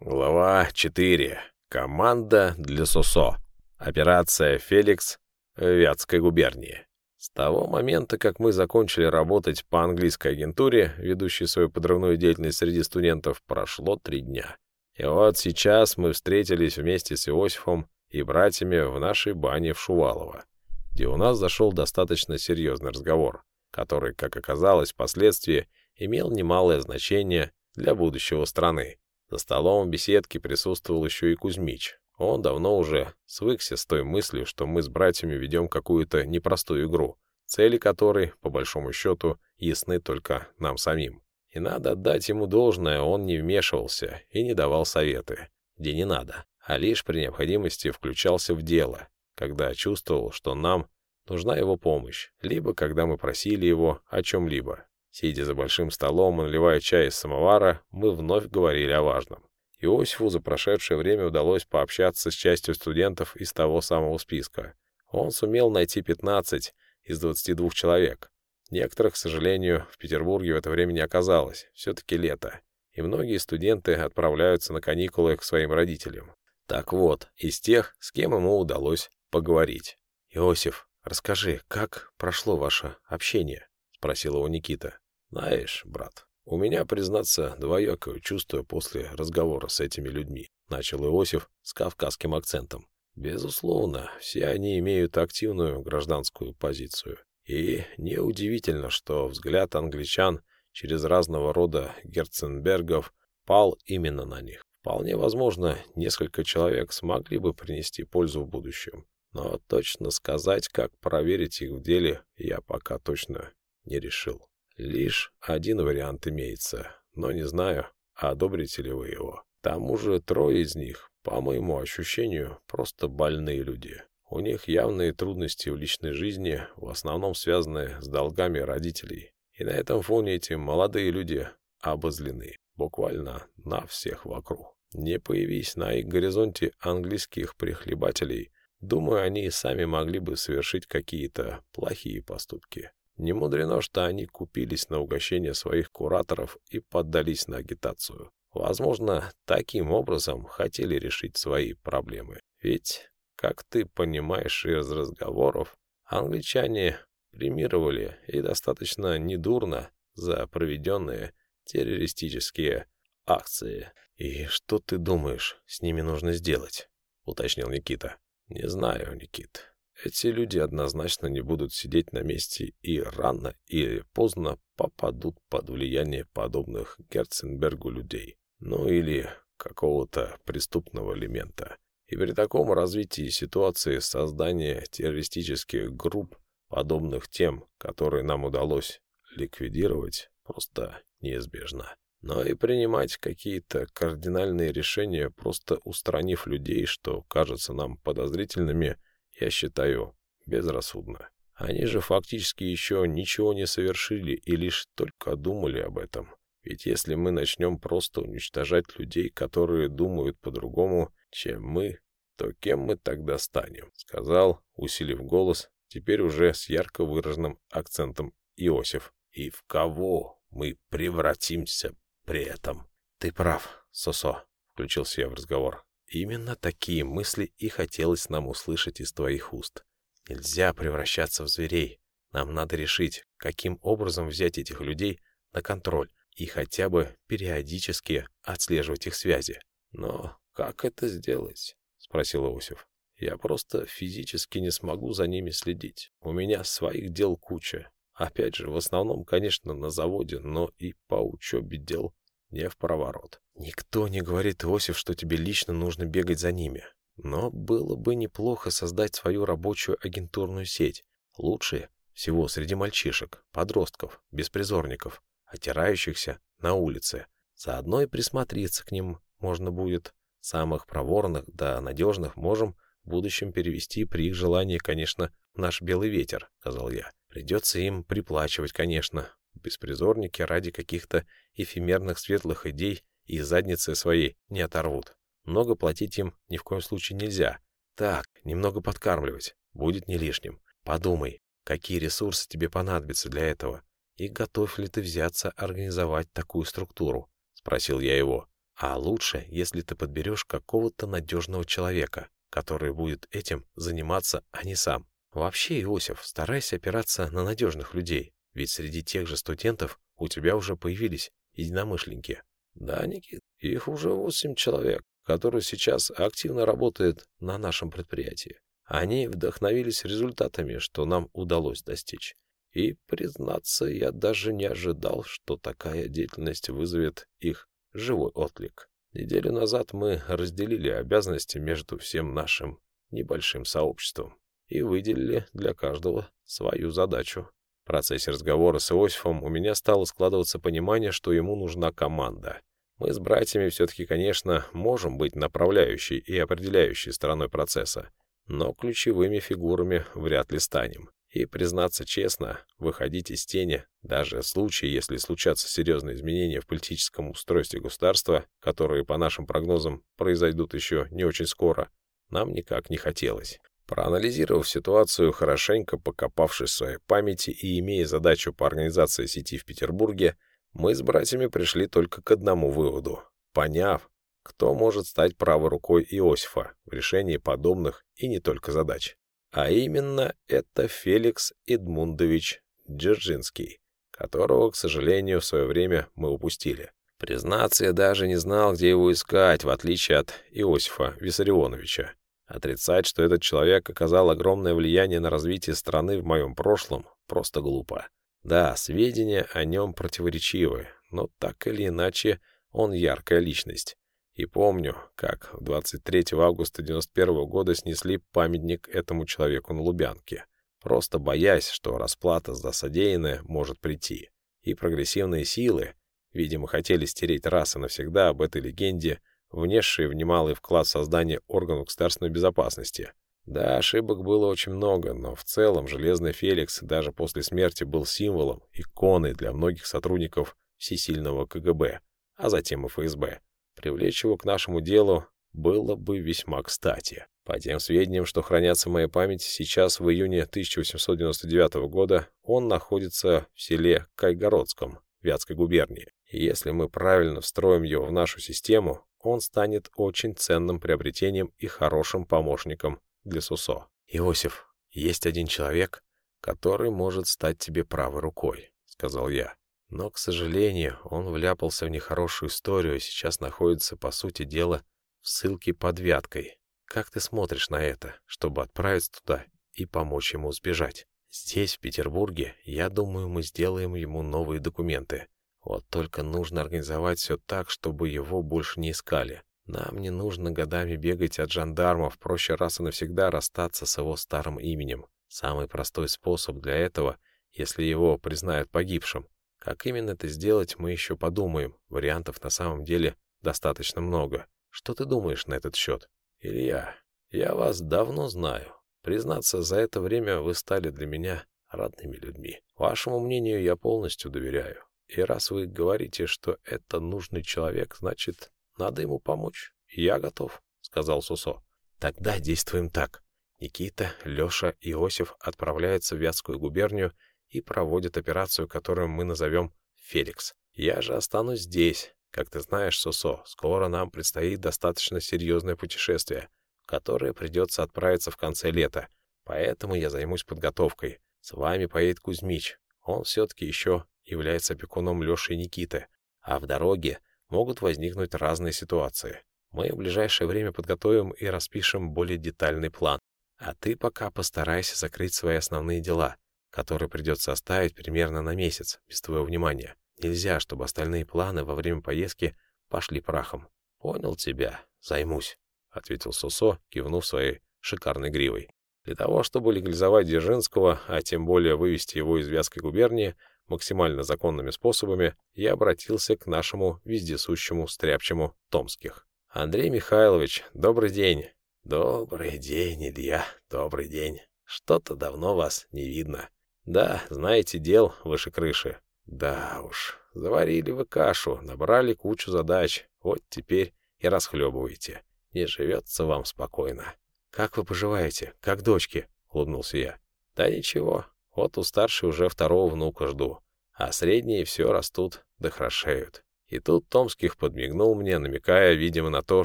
Глава 4. Команда для СОСО. Операция «Феликс» в Вятской губернии. С того момента, как мы закончили работать по английской агентуре, ведущей свою подрывную деятельность среди студентов, прошло три дня. И вот сейчас мы встретились вместе с Иосифом и братьями в нашей бане в Шувалово, где у нас зашел достаточно серьезный разговор, который, как оказалось впоследствии, имел немалое значение для будущего страны. За столом в беседке присутствовал еще и Кузьмич. Он давно уже свыкся с той мыслью, что мы с братьями ведем какую-то непростую игру, цели которой, по большому счету, ясны только нам самим. И надо отдать ему должное, он не вмешивался и не давал советы, где не надо, а лишь при необходимости включался в дело, когда чувствовал, что нам нужна его помощь, либо когда мы просили его о чем-либо. Сидя за большим столом и наливая чай из самовара, мы вновь говорили о важном. Иосифу за прошедшее время удалось пообщаться с частью студентов из того самого списка. Он сумел найти 15 из 22 человек. Некоторых, к сожалению, в Петербурге в это время не оказалось. Все-таки лето. И многие студенты отправляются на каникулы к своим родителям. Так вот, из тех, с кем ему удалось поговорить. «Иосиф, расскажи, как прошло ваше общение?» — спросил его Никита. «Знаешь, брат, у меня, признаться, двоякое чувство после разговора с этими людьми», начал Иосиф с кавказским акцентом. «Безусловно, все они имеют активную гражданскую позицию. И неудивительно, что взгляд англичан через разного рода Герценбергов пал именно на них. Вполне возможно, несколько человек смогли бы принести пользу в будущем. Но точно сказать, как проверить их в деле, я пока точно не решил. Лишь один вариант имеется, но не знаю, одобрите ли вы его. К тому же трое из них, по моему ощущению, просто больные люди. У них явные трудности в личной жизни, в основном связанные с долгами родителей. И на этом фоне эти молодые люди обозлены, буквально на всех вокруг. Не появись на их горизонте английских прихлебателей, думаю, они и сами могли бы совершить какие-то плохие поступки. Не мудрено, что они купились на угощение своих кураторов и поддались на агитацию. Возможно, таким образом хотели решить свои проблемы. Ведь, как ты понимаешь из разговоров, англичане премировали и достаточно недурно за проведенные террористические акции. «И что ты думаешь, с ними нужно сделать?» — уточнил Никита. «Не знаю, Никит. Эти люди однозначно не будут сидеть на месте и рано или поздно попадут под влияние подобных Герценбергу людей, ну или какого-то преступного элемента. И при таком развитии ситуации создание террористических групп, подобных тем, которые нам удалось ликвидировать, просто неизбежно. Но и принимать какие-то кардинальные решения, просто устранив людей, что кажется нам подозрительными, я считаю, безрассудно. Они же фактически еще ничего не совершили и лишь только думали об этом. Ведь если мы начнем просто уничтожать людей, которые думают по-другому, чем мы, то кем мы тогда станем? Сказал, усилив голос, теперь уже с ярко выраженным акцентом Иосиф. И в кого мы превратимся при этом? Ты прав, Сосо, включился я в разговор. Именно такие мысли и хотелось нам услышать из твоих уст. Нельзя превращаться в зверей. Нам надо решить, каким образом взять этих людей на контроль и хотя бы периодически отслеживать их связи. Но как это сделать? спросил Иосиф. Я просто физически не смогу за ними следить. У меня своих дел куча. Опять же, в основном, конечно, на заводе, но и по учебе дел не в проворот. Никто не говорит, Иосиф, что тебе лично нужно бегать за ними. Но было бы неплохо создать свою рабочую агентурную сеть. Лучше всего среди мальчишек, подростков, беспризорников, отирающихся на улице. Заодно и присмотреться к ним можно будет. Самых проворных да надежных можем в будущем перевести при их желании, конечно, наш белый ветер, сказал я. Придется им приплачивать, конечно, беспризорники ради каких-то эфемерных светлых идей и задницы своей не оторвут. Много платить им ни в коем случае нельзя. Так, немного подкармливать, будет не лишним. Подумай, какие ресурсы тебе понадобятся для этого, и готов ли ты взяться организовать такую структуру? Спросил я его. А лучше, если ты подберешь какого-то надежного человека, который будет этим заниматься, а не сам. Вообще, Иосиф, старайся опираться на надежных людей, ведь среди тех же студентов у тебя уже появились единомышленники. Да, Никит, их уже восемь человек, которые сейчас активно работают на нашем предприятии. Они вдохновились результатами, что нам удалось достичь. И, признаться, я даже не ожидал, что такая деятельность вызовет их живой отклик. Неделю назад мы разделили обязанности между всем нашим небольшим сообществом и выделили для каждого свою задачу. В процессе разговора с Иосифом у меня стало складываться понимание, что ему нужна команда. Мы с братьями все-таки, конечно, можем быть направляющей и определяющей стороной процесса, но ключевыми фигурами вряд ли станем. И, признаться честно, выходить из тени, даже в случае, если случатся серьезные изменения в политическом устройстве государства, которые, по нашим прогнозам, произойдут еще не очень скоро, нам никак не хотелось. Проанализировав ситуацию, хорошенько покопавшись в своей памяти и имея задачу по организации сети в Петербурге, мы с братьями пришли только к одному выводу. Поняв, кто может стать правой рукой Иосифа в решении подобных и не только задач. А именно, это Феликс Эдмундович Дзержинский, которого, к сожалению, в свое время мы упустили. Признаться, я даже не знал, где его искать, в отличие от Иосифа Виссарионовича. Отрицать, что этот человек оказал огромное влияние на развитие страны в моем прошлом, просто глупо. Да, сведения о нем противоречивы, но так или иначе он яркая личность. И помню, как 23 августа 91 года снесли памятник этому человеку на Лубянке, просто боясь, что расплата за содеянное может прийти. И прогрессивные силы, видимо, хотели стереть раз и навсегда об этой легенде, внесшие в немалый вклад в создание органов государственной безопасности. Да, ошибок было очень много, но в целом Железный Феликс даже после смерти был символом, иконой для многих сотрудников всесильного КГБ, а затем и ФСБ. Привлечь его к нашему делу было бы весьма кстати. По тем сведениям, что хранятся в моей памяти, сейчас, в июне 1899 года, он находится в селе Кайгородском, Вятской губернии. И если мы правильно встроим его в нашу систему, он станет очень ценным приобретением и хорошим помощником для СУСО. «Иосиф, есть один человек, который может стать тебе правой рукой», — сказал я. Но, к сожалению, он вляпался в нехорошую историю и сейчас находится, по сути дела, в ссылке под Вяткой. Как ты смотришь на это, чтобы отправиться туда и помочь ему сбежать? Здесь, в Петербурге, я думаю, мы сделаем ему новые документы. Вот только нужно организовать все так, чтобы его больше не искали. Нам не нужно годами бегать от жандармов, проще раз и навсегда расстаться с его старым именем. Самый простой способ для этого, если его признают погибшим, как именно это сделать, мы еще подумаем. Вариантов на самом деле достаточно много. Что ты думаешь на этот счет? Илья, я вас давно знаю. Признаться, за это время вы стали для меня родными людьми. Вашему мнению я полностью доверяю. И раз вы говорите, что это нужный человек, значит, надо ему помочь. Я готов, — сказал Сусо. Тогда действуем так. Никита, Леша и Иосиф отправляются в Вятскую губернию и проводит операцию, которую мы назовем «Феликс». Я же останусь здесь. Как ты знаешь, Сосо, скоро нам предстоит достаточно серьезное путешествие, которое придется отправиться в конце лета. Поэтому я займусь подготовкой. С вами поедет Кузьмич. Он все-таки еще является опекуном Леши и Никиты. А в дороге могут возникнуть разные ситуации. Мы в ближайшее время подготовим и распишем более детальный план. А ты пока постарайся закрыть свои основные дела который придется оставить примерно на месяц, без твоего внимания. Нельзя, чтобы остальные планы во время поездки пошли прахом. «Понял тебя. Займусь», — ответил Сусо, кивнув своей шикарной гривой. Для того, чтобы легализовать Дзержинского, а тем более вывести его из Вятской губернии максимально законными способами, я обратился к нашему вездесущему стряпчему Томских. «Андрей Михайлович, добрый день». «Добрый день, Илья, добрый день. Что-то давно вас не видно». Да, знаете дел выше крыши. Да уж, заварили вы кашу, набрали кучу задач, вот теперь и расхлебываете. Не живется вам спокойно. Как вы поживаете? Как дочки? Улыбнулся я. Да ничего, вот у старшей уже второго внука жду, а средние все растут да хорошеют. И тут Томских подмигнул мне, намекая, видимо, на то,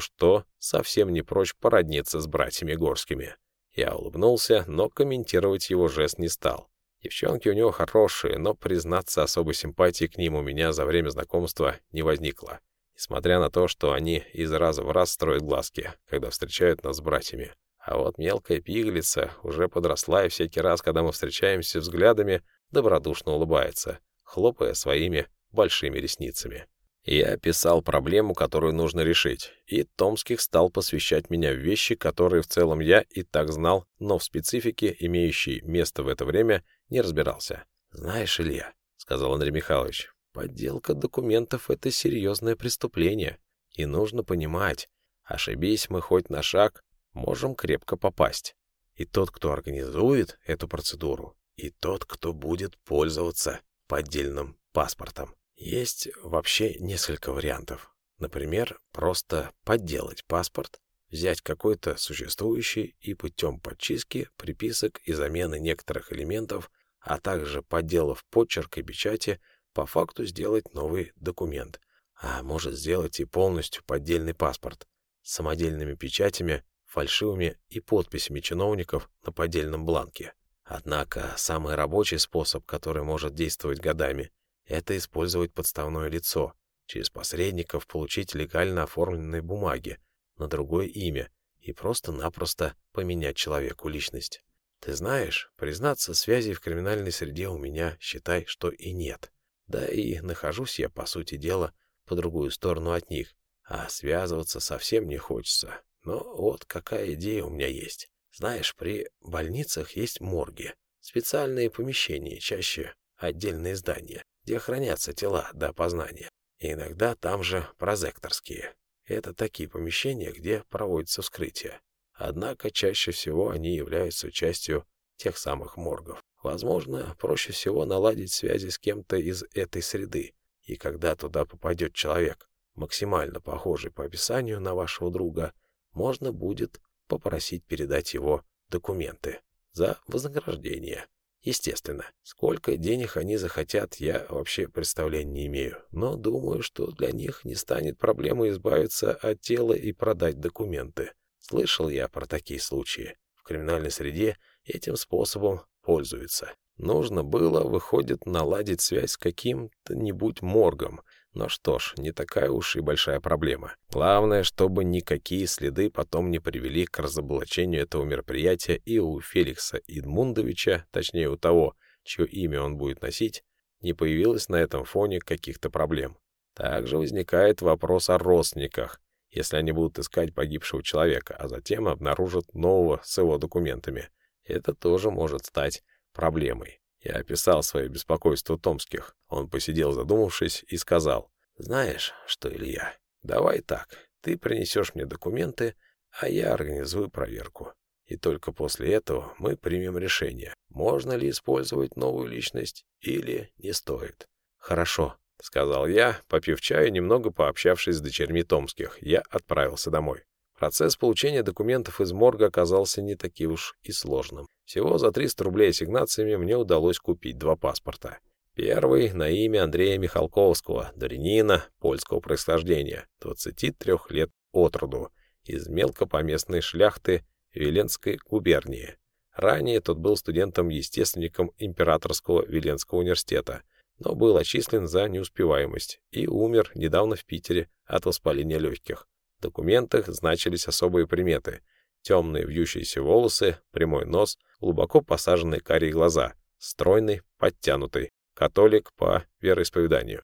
что совсем не прочь породниться с братьями Горскими. Я улыбнулся, но комментировать его жест не стал. Девчонки у него хорошие, но признаться особой симпатии к ним у меня за время знакомства не возникло. Несмотря на то, что они из раза в раз строят глазки, когда встречают нас с братьями. А вот мелкая пигалица уже подросла и всякий раз, когда мы встречаемся взглядами, добродушно улыбается, хлопая своими большими ресницами. Я описал проблему, которую нужно решить, и Томских стал посвящать меня в вещи, которые в целом я и так знал, но в специфике, имеющей место в это время, не разбирался. «Знаешь, Илья», — сказал Андрей Михайлович, — «подделка документов — это серьезное преступление, и нужно понимать, ошибись мы хоть на шаг, можем крепко попасть. И тот, кто организует эту процедуру, и тот, кто будет пользоваться поддельным паспортом. Есть вообще несколько вариантов. Например, просто подделать паспорт, взять какой-то существующий и путем подчистки, приписок и замены некоторых элементов, а также подделав почерк и печати, по факту сделать новый документ, а может сделать и полностью поддельный паспорт с самодельными печатями, фальшивыми и подписями чиновников на поддельном бланке. Однако самый рабочий способ, который может действовать годами, это использовать подставное лицо, через посредников получить легально оформленные бумаги на другое имя и просто-напросто поменять человеку личность. Ты знаешь, признаться, связей в криминальной среде у меня, считай, что и нет. Да и нахожусь я, по сути дела, по другую сторону от них, а связываться совсем не хочется. Но вот какая идея у меня есть. Знаешь, при больницах есть морги, специальные помещения, чаще отдельные здания где хранятся тела до опознания. И иногда там же прозекторские. Это такие помещения, где проводится вскрытие. Однако чаще всего они являются частью тех самых моргов. Возможно, проще всего наладить связи с кем-то из этой среды. И когда туда попадет человек, максимально похожий по описанию на вашего друга, можно будет попросить передать его документы за вознаграждение. Естественно, сколько денег они захотят, я вообще представления не имею, но думаю, что для них не станет проблемой избавиться от тела и продать документы. Слышал я про такие случаи. В криминальной среде этим способом пользуются. Нужно было, выходит, наладить связь с каким-то-нибудь моргом, но что ж, не такая уж и большая проблема. Главное, чтобы никакие следы потом не привели к разоблачению этого мероприятия и у Феликса Идмундовича, точнее у того, чье имя он будет носить, не появилось на этом фоне каких-то проблем. Также возникает вопрос о родственниках, если они будут искать погибшего человека, а затем обнаружат нового с его документами. Это тоже может стать проблемой. Я описал свое беспокойство Томских. Он посидел задумавшись и сказал, «Знаешь что, Илья, давай так, ты принесешь мне документы, а я организую проверку. И только после этого мы примем решение, можно ли использовать новую личность или не стоит». «Хорошо», — сказал я, попив чаю, немного пообщавшись с дочерьми Томских, я отправился домой. Процесс получения документов из морга оказался не таким уж и сложным. Всего за 300 рублей ассигнациями мне удалось купить два паспорта. Первый на имя Андрея Михалковского, дворянина польского происхождения, 23 лет от роду, из мелкопоместной шляхты Веленской губернии. Ранее тот был студентом-естественником Императорского Веленского университета, но был отчислен за неуспеваемость и умер недавно в Питере от воспаления легких. Документах значились особые приметы. Темные вьющиеся волосы, прямой нос, глубоко посаженные карие глаза, стройный, подтянутый, католик по вероисповеданию.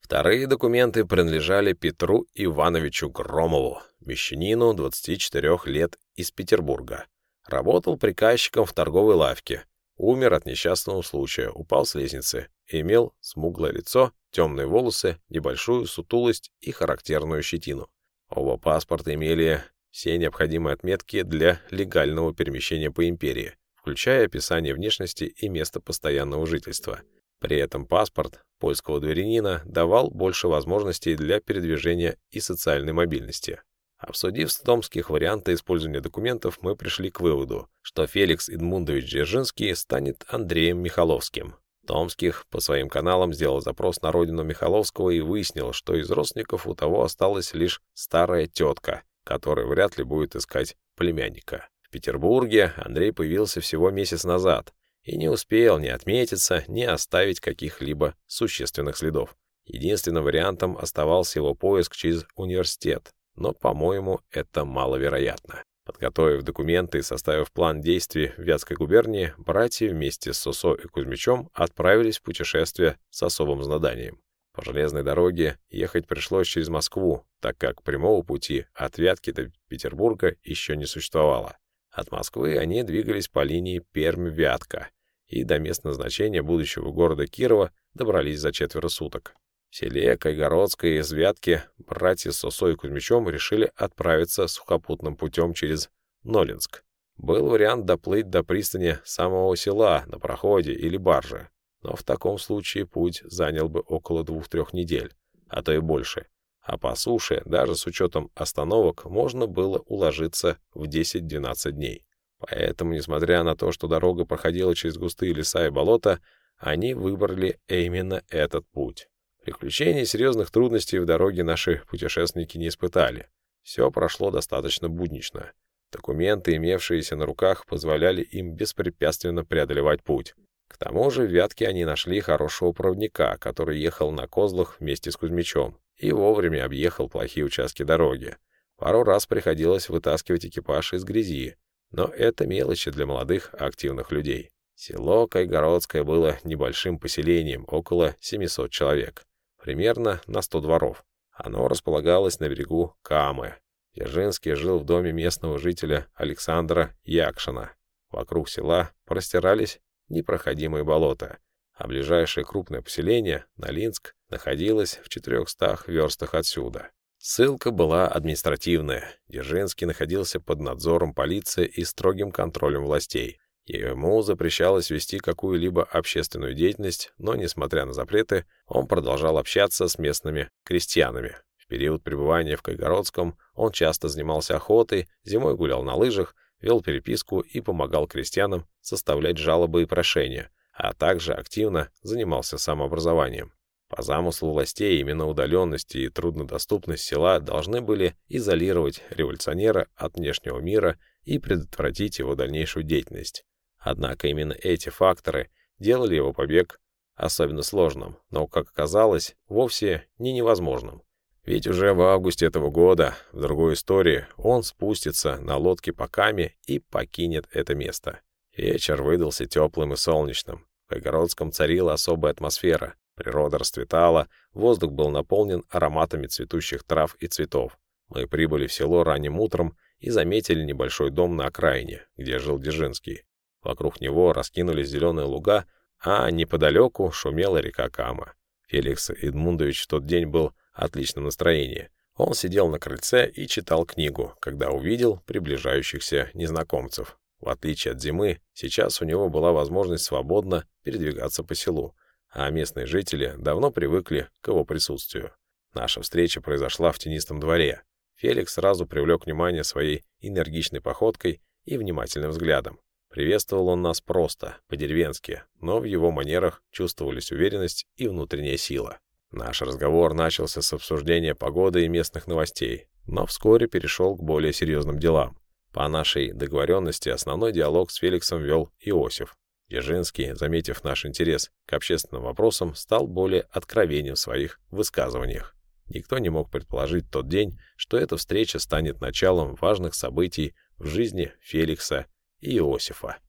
Вторые документы принадлежали Петру Ивановичу Громову, мещанину 24 лет из Петербурга. Работал приказчиком в торговой лавке. Умер от несчастного случая, упал с лестницы. Имел смуглое лицо, темные волосы, небольшую сутулость и характерную щетину. Оба паспорта имели все необходимые отметки для легального перемещения по империи, включая описание внешности и места постоянного жительства. При этом паспорт польского дворянина давал больше возможностей для передвижения и социальной мобильности. Обсудив с Томских варианты использования документов, мы пришли к выводу, что Феликс Эдмундович Дзержинский станет Андреем Михаловским, Томских по своим каналам сделал запрос на родину Михаловского и выяснил, что из родственников у того осталась лишь старая тетка, которая вряд ли будет искать племянника. В Петербурге Андрей появился всего месяц назад и не успел ни отметиться, ни оставить каких-либо существенных следов. Единственным вариантом оставался его поиск через университет, но, по-моему, это маловероятно. Подготовив документы и составив план действий в Вятской губернии, братья вместе с Сосо и Кузьмичом отправились в путешествие с особым заданием. По железной дороге ехать пришлось через Москву, так как прямого пути от Вятки до Петербурга еще не существовало. От Москвы они двигались по линии Пермь-Вятка и до места назначения будущего города Кирова добрались за четверо суток. В селе Кайгородской из Вятки братья Сосо и Кузьмичом решили отправиться сухопутным путем через Нолинск. Был вариант доплыть до пристани самого села на проходе или барже, но в таком случае путь занял бы около двух-трех недель, а то и больше. А по суше, даже с учетом остановок, можно было уложиться в 10-12 дней. Поэтому, несмотря на то, что дорога проходила через густые леса и болота, они выбрали именно этот путь. Приключений и серьезных трудностей в дороге наши путешественники не испытали. Все прошло достаточно буднично. Документы, имевшиеся на руках, позволяли им беспрепятственно преодолевать путь. К тому же в Вятке они нашли хорошего проводника, который ехал на козлах вместе с Кузьмичом и вовремя объехал плохие участки дороги. Пару раз приходилось вытаскивать экипаж из грязи, но это мелочи для молодых активных людей. Село Кайгородское было небольшим поселением, около 700 человек примерно на 100 дворов. Оно располагалось на берегу Камы. Ержинский жил в доме местного жителя Александра Якшина. Вокруг села простирались непроходимые болота, а ближайшее крупное поселение, Налинск, находилось в 400 верстах отсюда. Ссылка была административная. Дзержинский находился под надзором полиции и строгим контролем властей. Ему запрещалось вести какую-либо общественную деятельность, но, несмотря на запреты, он продолжал общаться с местными крестьянами. В период пребывания в Кайгородском он часто занимался охотой, зимой гулял на лыжах, вел переписку и помогал крестьянам составлять жалобы и прошения, а также активно занимался самообразованием. По замыслу властей именно удаленность и труднодоступность села должны были изолировать революционера от внешнего мира и предотвратить его дальнейшую деятельность. Однако именно эти факторы делали его побег особенно сложным, но, как оказалось, вовсе не невозможным. Ведь уже в августе этого года, в другой истории, он спустится на лодке по Каме и покинет это место. Вечер выдался теплым и солнечным. В Кайгородском царила особая атмосфера. Природа расцветала, воздух был наполнен ароматами цветущих трав и цветов. Мы прибыли в село ранним утром и заметили небольшой дом на окраине, где жил Дзержинский. Вокруг него раскинулись зеленые луга, а неподалеку шумела река Кама. Феликс Эдмундович в тот день был в отличном настроении. Он сидел на крыльце и читал книгу, когда увидел приближающихся незнакомцев. В отличие от зимы, сейчас у него была возможность свободно передвигаться по селу, а местные жители давно привыкли к его присутствию. Наша встреча произошла в тенистом дворе. Феликс сразу привлек внимание своей энергичной походкой и внимательным взглядом. Приветствовал он нас просто, по-деревенски, но в его манерах чувствовались уверенность и внутренняя сила. Наш разговор начался с обсуждения погоды и местных новостей, но вскоре перешел к более серьезным делам. По нашей договоренности основной диалог с Феликсом вел Иосиф. Ежинский, заметив наш интерес к общественным вопросам, стал более откровенен в своих высказываниях. Никто не мог предположить тот день, что эта встреча станет началом важных событий в жизни Феликса Иосифа.